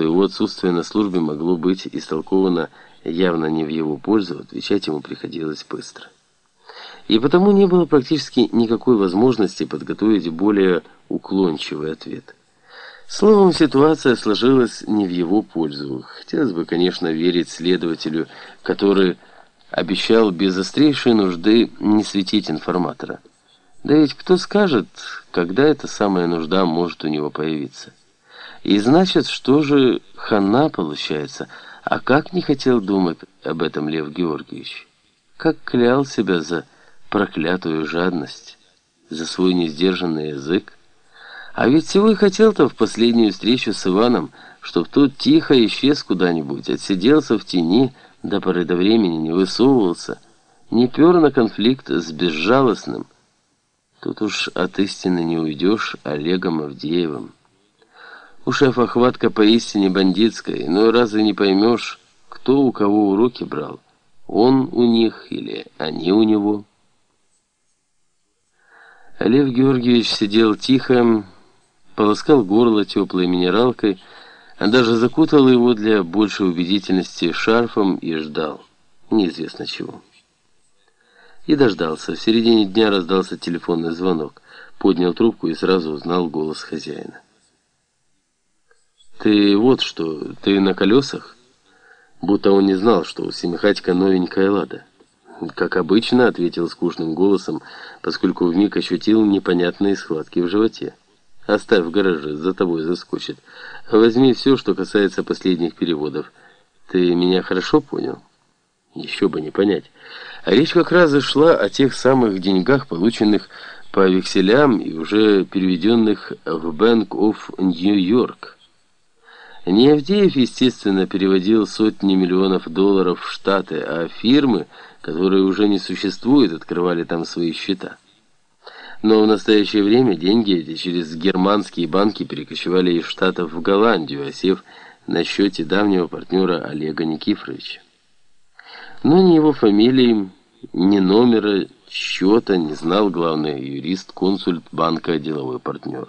что его отсутствие на службе могло быть истолковано явно не в его пользу, отвечать ему приходилось быстро. И потому не было практически никакой возможности подготовить более уклончивый ответ. Словом, ситуация сложилась не в его пользу. Хотелось бы, конечно, верить следователю, который обещал без острейшей нужды не светить информатора. Да ведь кто скажет, когда эта самая нужда может у него появиться? И значит, что же хана получается? А как не хотел думать об этом Лев Георгиевич? Как клял себя за проклятую жадность, за свой несдержанный язык? А ведь всего и хотел-то в последнюю встречу с Иваном, чтоб тот тихо исчез куда-нибудь, отсиделся в тени, до поры до времени не высовывался, не пер на конфликт с безжалостным. Тут уж от истины не уйдешь Олегом Авдеевым. У шефа хватка поистине бандитская, но разве не поймешь, кто у кого уроки брал? Он у них или они у него? Олег Георгиевич сидел тихо, полоскал горло теплой минералкой, а даже закутал его для большей убедительности шарфом и ждал. Неизвестно чего. И дождался. В середине дня раздался телефонный звонок. Поднял трубку и сразу узнал голос хозяина. «Ты вот что, ты на колесах?» Будто он не знал, что у Семихатька новенькая лада. «Как обычно», — ответил скучным голосом, поскольку вмиг ощутил непонятные схватки в животе. Оставь в гараже, за тобой заскочит. Возьми все, что касается последних переводов. Ты меня хорошо понял? Еще бы не понять. А речь как раз зашла о тех самых деньгах, полученных по векселям и уже переведенных в of New York. Неавдеев, естественно, переводил сотни миллионов долларов в Штаты, а фирмы, которые уже не существуют, открывали там свои счета. Но в настоящее время деньги эти через германские банки перекочевали из Штатов в Голландию, осев на счете давнего партнера Олега Никифоровича. Но ни его фамилии, ни номера счета не знал главный юрист-консульт банка деловой партнер.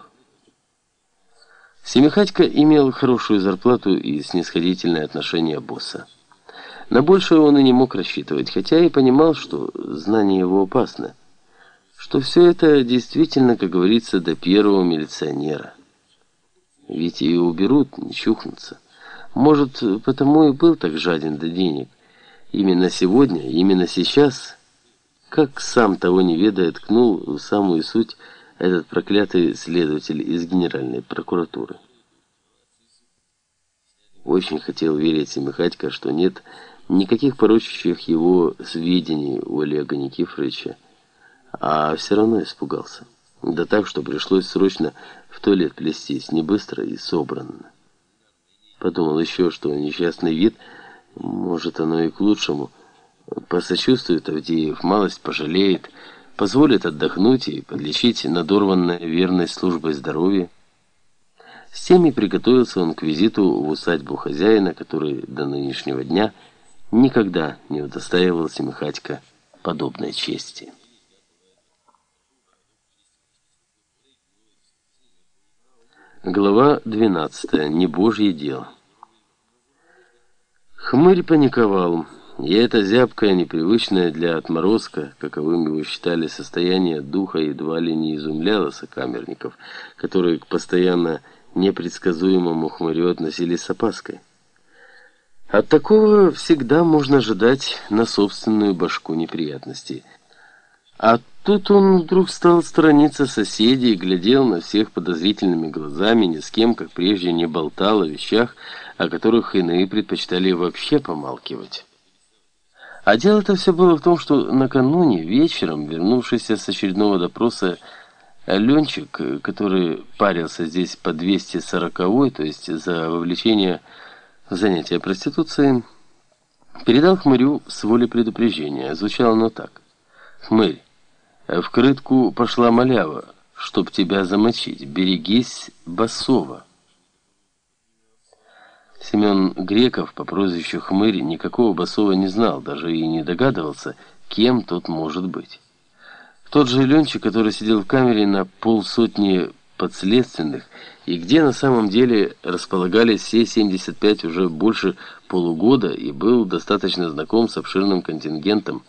Семихатько имел хорошую зарплату и снисходительное отношение босса. На большее он и не мог рассчитывать, хотя и понимал, что знание его опасно что все это действительно, как говорится, до первого милиционера. Ведь и уберут, не чухнутся. Может, потому и был так жаден до денег. Именно сегодня, именно сейчас, как сам того не ведая, ткнул в самую суть этот проклятый следователь из Генеральной прокуратуры. Очень хотел верить Семихатько, что нет никаких порочащих его сведений у Олега Никифоровича, а все равно испугался. Да так, что пришлось срочно в туалет плестись, не быстро и собранно. Подумал еще, что несчастный вид, может оно и к лучшему, посочувствует Авдеев, малость пожалеет, позволит отдохнуть и подлечить надорванное верной службой здоровья. С тем и приготовился он к визиту в усадьбу хозяина, который до нынешнего дня никогда не удостаивал Семихатька подобной чести. Глава 12. Небожье дело. Хмырь паниковал. И это зябкое, непривычное для отморозка, каковым его считали состояние духа, едва ли не изумляло сокамерников, которые к постоянно непредсказуемому хмырю относились с опаской. От такого всегда можно ожидать на собственную башку неприятностей – а тут он вдруг стал сторониться соседей, глядел на всех подозрительными глазами, ни с кем, как прежде, не болтал о вещах, о которых иные предпочитали вообще помалкивать. А дело-то все было в том, что накануне вечером, вернувшийся с очередного допроса, Ленчик, который парился здесь по 240-й, то есть за вовлечение в занятия проституцией, передал Хмырю с воли предупреждения. Звучало оно так. «Хмырь, в крытку пошла малява, чтоб тебя замочить. Берегись Басова. Семен Греков по прозвищу Хмырь никакого Басова не знал, даже и не догадывался, кем тот может быть. Тот же Ленчик, который сидел в камере на полсотни подследственных и где на самом деле располагались все 75 уже больше полугода и был достаточно знаком с обширным контингентом